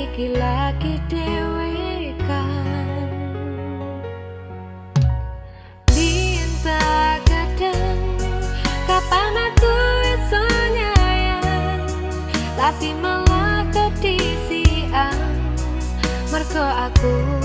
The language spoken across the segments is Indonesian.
saiki lagi dhewe kan. Kadang kapan aku iso nyayang? Tapi malah kedisian mergo aku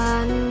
one.